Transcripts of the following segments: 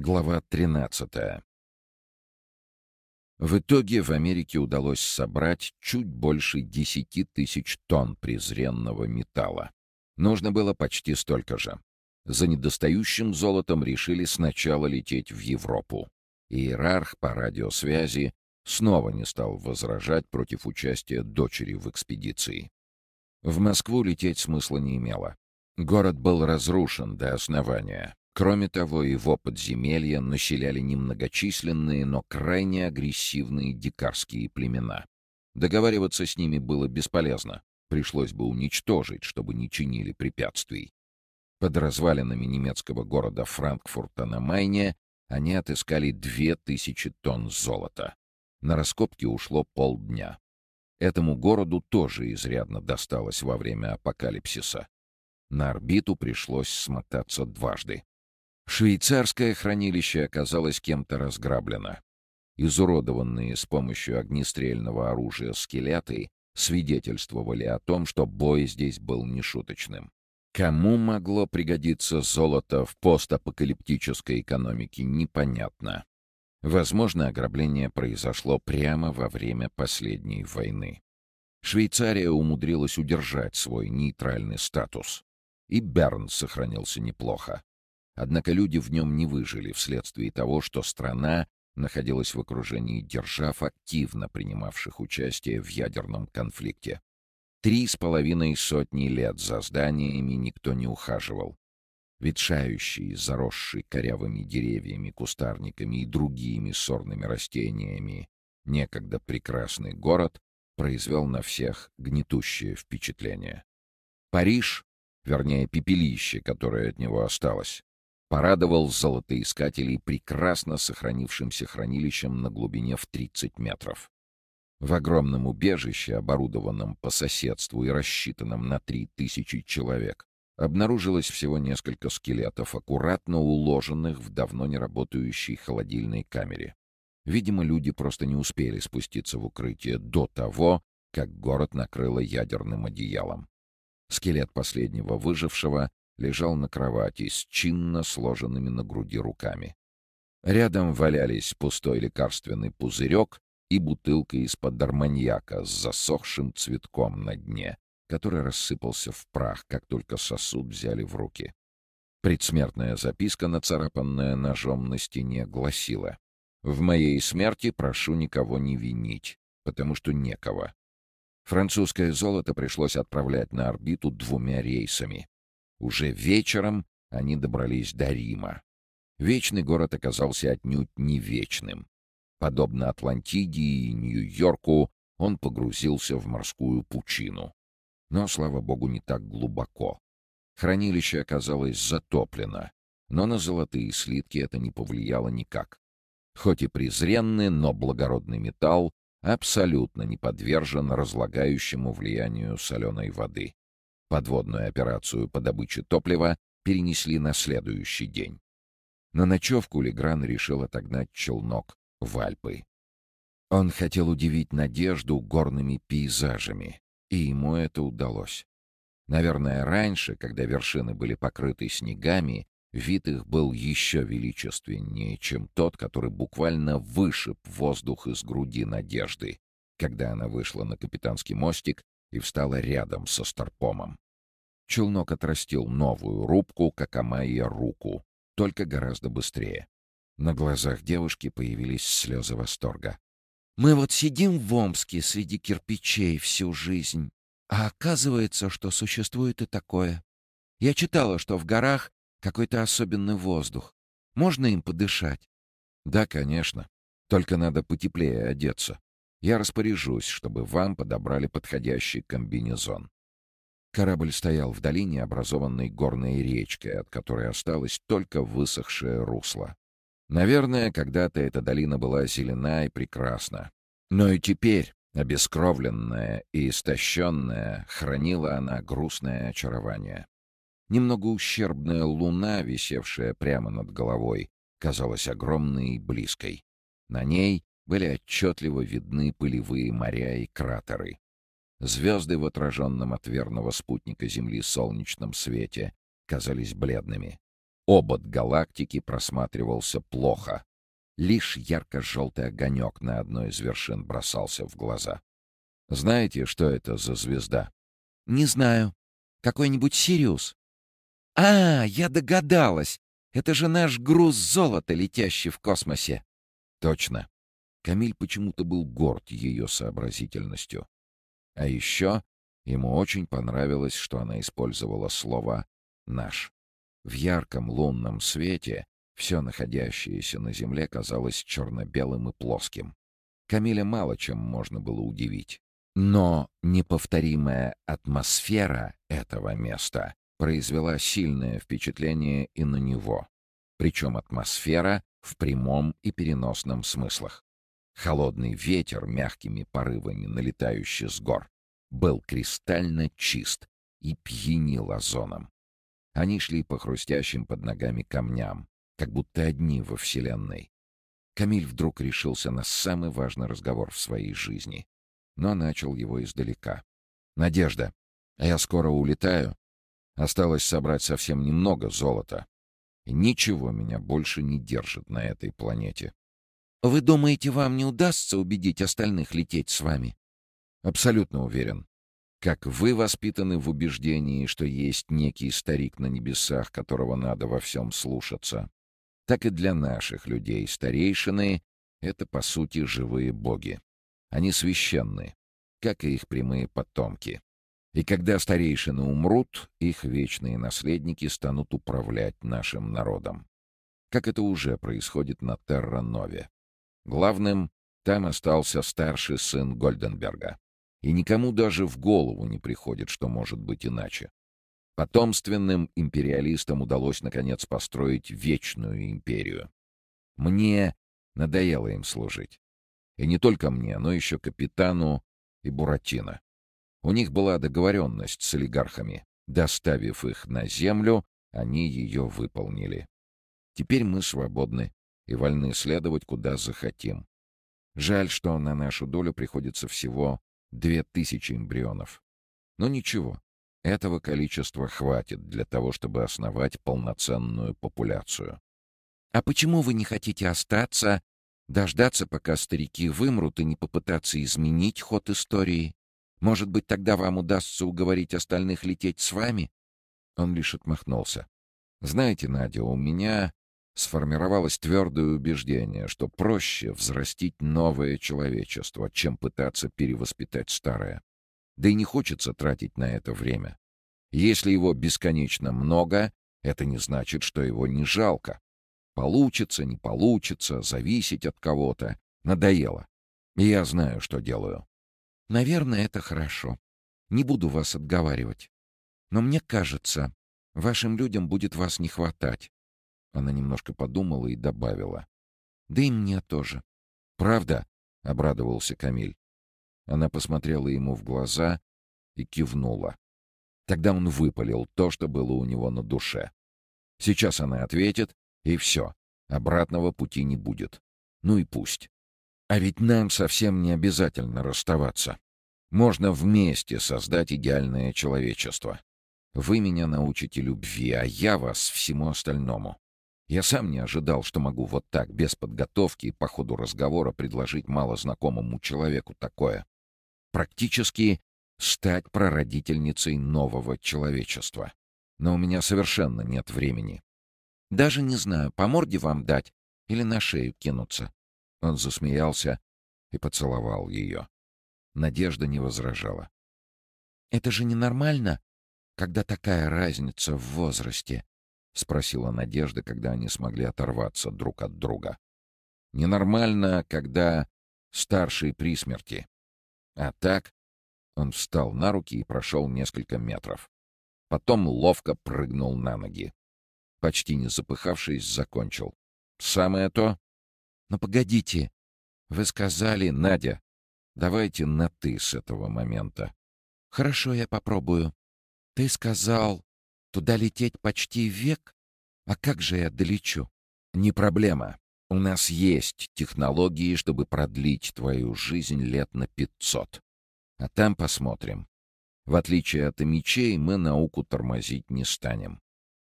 Глава 13. В итоге в Америке удалось собрать чуть больше 10 тысяч тонн презренного металла. Нужно было почти столько же. За недостающим золотом решили сначала лететь в Европу. Иерарх по радиосвязи снова не стал возражать против участия дочери в экспедиции. В Москву лететь смысла не имело. Город был разрушен до основания. Кроме того, его подземелья населяли немногочисленные, но крайне агрессивные дикарские племена. Договариваться с ними было бесполезно. Пришлось бы уничтожить, чтобы не чинили препятствий. Под развалинами немецкого города Франкфурта на Майне они отыскали две тысячи тонн золота. На раскопки ушло полдня. Этому городу тоже изрядно досталось во время апокалипсиса. На орбиту пришлось смотаться дважды. Швейцарское хранилище оказалось кем-то разграблено. Изуродованные с помощью огнестрельного оружия скелеты свидетельствовали о том, что бой здесь был нешуточным. Кому могло пригодиться золото в постапокалиптической экономике, непонятно. Возможно, ограбление произошло прямо во время последней войны. Швейцария умудрилась удержать свой нейтральный статус. И Берн сохранился неплохо. Однако люди в нем не выжили вследствие того, что страна находилась в окружении держав, активно принимавших участие в ядерном конфликте. Три с половиной сотни лет за зданиями никто не ухаживал. Ветшающий, заросший корявыми деревьями, кустарниками и другими сорными растениями, некогда прекрасный город произвел на всех гнетущее впечатление. Париж, вернее, пепелище, которое от него осталось, порадовал золотоискателей прекрасно сохранившимся хранилищем на глубине в 30 метров. В огромном убежище, оборудованном по соседству и рассчитанном на 3000 человек, обнаружилось всего несколько скелетов, аккуратно уложенных в давно не работающей холодильной камере. Видимо, люди просто не успели спуститься в укрытие до того, как город накрыло ядерным одеялом. Скелет последнего выжившего лежал на кровати с чинно сложенными на груди руками. Рядом валялись пустой лекарственный пузырек и бутылка из-под арманьяка с засохшим цветком на дне, который рассыпался в прах, как только сосуд взяли в руки. Предсмертная записка, нацарапанная ножом на стене, гласила «В моей смерти прошу никого не винить, потому что некого». Французское золото пришлось отправлять на орбиту двумя рейсами. Уже вечером они добрались до Рима. Вечный город оказался отнюдь не вечным. Подобно Атлантиде и Нью-Йорку, он погрузился в морскую пучину. Но, слава богу, не так глубоко. Хранилище оказалось затоплено, но на золотые слитки это не повлияло никак. Хоть и презренный, но благородный металл абсолютно не подвержен разлагающему влиянию соленой воды. Подводную операцию по добыче топлива перенесли на следующий день. На ночевку Легран решил отогнать челнок в Альпы. Он хотел удивить Надежду горными пейзажами, и ему это удалось. Наверное, раньше, когда вершины были покрыты снегами, вид их был еще величественнее, чем тот, который буквально вышиб воздух из груди Надежды, когда она вышла на капитанский мостик и встала рядом со Старпомом. Челнок отрастил новую рубку, как Амайя руку, только гораздо быстрее. На глазах девушки появились слезы восторга. «Мы вот сидим в Омске среди кирпичей всю жизнь, а оказывается, что существует и такое. Я читала, что в горах какой-то особенный воздух. Можно им подышать?» «Да, конечно. Только надо потеплее одеться. Я распоряжусь, чтобы вам подобрали подходящий комбинезон. Корабль стоял в долине, образованной горной речкой, от которой осталось только высохшее русло. Наверное, когда-то эта долина была зелена и прекрасна. Но и теперь, обескровленная и истощенная, хранила она грустное очарование. Немного ущербная луна, висевшая прямо над головой, казалась огромной и близкой. На ней были отчетливо видны пылевые моря и кратеры. Звезды в отраженном от верного спутника Земли солнечном свете казались бледными. обод галактики просматривался плохо. Лишь ярко-желтый огонек на одной из вершин бросался в глаза. Знаете, что это за звезда? Не знаю. Какой-нибудь Сириус? А, я догадалась. Это же наш груз золота, летящий в космосе. Точно. Камиль почему-то был горд ее сообразительностью. А еще ему очень понравилось, что она использовала слово «наш». В ярком лунном свете все находящееся на земле казалось черно-белым и плоским. Камиля мало чем можно было удивить. Но неповторимая атмосфера этого места произвела сильное впечатление и на него. Причем атмосфера в прямом и переносном смыслах. Холодный ветер, мягкими порывами налетающий с гор, был кристально чист и пьянил озоном. Они шли по хрустящим под ногами камням, как будто одни во Вселенной. Камиль вдруг решился на самый важный разговор в своей жизни, но начал его издалека. «Надежда, а я скоро улетаю. Осталось собрать совсем немного золота. Ничего меня больше не держит на этой планете. Вы думаете, вам не удастся убедить остальных лететь с вами? Абсолютно уверен. Как вы воспитаны в убеждении, что есть некий старик на небесах, которого надо во всем слушаться, так и для наших людей старейшины — это, по сути, живые боги. Они священны, как и их прямые потомки. И когда старейшины умрут, их вечные наследники станут управлять нашим народом. Как это уже происходит на Терра-Нове. Главным там остался старший сын Гольденберга. И никому даже в голову не приходит, что может быть иначе. Потомственным империалистам удалось, наконец, построить вечную империю. Мне надоело им служить. И не только мне, но еще капитану и Буратино. У них была договоренность с олигархами. Доставив их на землю, они ее выполнили. Теперь мы свободны и вольны следовать, куда захотим. Жаль, что на нашу долю приходится всего две тысячи эмбрионов. Но ничего, этого количества хватит для того, чтобы основать полноценную популяцию. А почему вы не хотите остаться, дождаться, пока старики вымрут, и не попытаться изменить ход истории? Может быть, тогда вам удастся уговорить остальных лететь с вами?» Он лишь отмахнулся. «Знаете, Надя, у меня сформировалось твердое убеждение, что проще взрастить новое человечество, чем пытаться перевоспитать старое. Да и не хочется тратить на это время. Если его бесконечно много, это не значит, что его не жалко. Получится, не получится, зависеть от кого-то. Надоело. Я знаю, что делаю. Наверное, это хорошо. Не буду вас отговаривать. Но мне кажется, вашим людям будет вас не хватать. Она немножко подумала и добавила. Да и мне тоже. «Правда?» — обрадовался Камиль. Она посмотрела ему в глаза и кивнула. Тогда он выпалил то, что было у него на душе. Сейчас она ответит, и все. Обратного пути не будет. Ну и пусть. А ведь нам совсем не обязательно расставаться. Можно вместе создать идеальное человечество. Вы меня научите любви, а я вас всему остальному. Я сам не ожидал, что могу вот так, без подготовки и по ходу разговора предложить малознакомому человеку такое. Практически стать прародительницей нового человечества. Но у меня совершенно нет времени. Даже не знаю, по морде вам дать или на шею кинуться. Он засмеялся и поцеловал ее. Надежда не возражала. «Это же ненормально, когда такая разница в возрасте?» — спросила Надежда, когда они смогли оторваться друг от друга. «Ненормально, когда старший при смерти. А так...» Он встал на руки и прошел несколько метров. Потом ловко прыгнул на ноги. Почти не запыхавшись, закончил. «Самое то?» «Но погодите, вы сказали, Надя, давайте на «ты» с этого момента». «Хорошо, я попробую. Ты сказал, туда лететь почти век? А как же я долечу?» «Не проблема. У нас есть технологии, чтобы продлить твою жизнь лет на пятьсот. А там посмотрим. В отличие от мечей, мы науку тормозить не станем».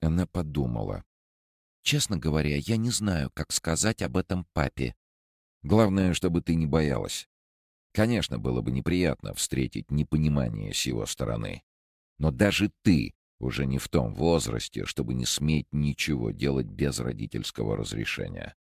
Она подумала. Честно говоря, я не знаю, как сказать об этом папе. Главное, чтобы ты не боялась. Конечно, было бы неприятно встретить непонимание с его стороны. Но даже ты уже не в том возрасте, чтобы не сметь ничего делать без родительского разрешения.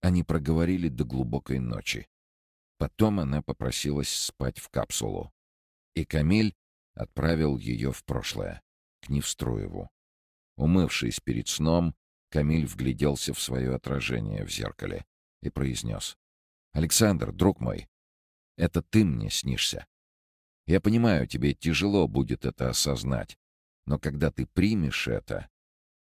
Они проговорили до глубокой ночи. Потом она попросилась спать в капсулу. И Камиль отправил ее в прошлое, к Невстроеву. Умывшись перед сном, Камиль вгляделся в свое отражение в зеркале и произнес. «Александр, друг мой, это ты мне снишься. Я понимаю, тебе тяжело будет это осознать, но когда ты примешь это,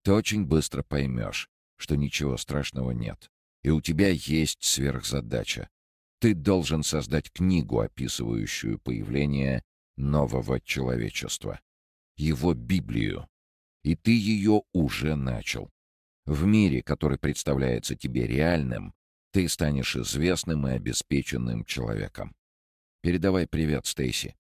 ты очень быстро поймешь, что ничего страшного нет, и у тебя есть сверхзадача. Ты должен создать книгу, описывающую появление нового человечества, его Библию. И ты ее уже начал. В мире, который представляется тебе реальным, ты станешь известным и обеспеченным человеком. Передавай привет Стейси.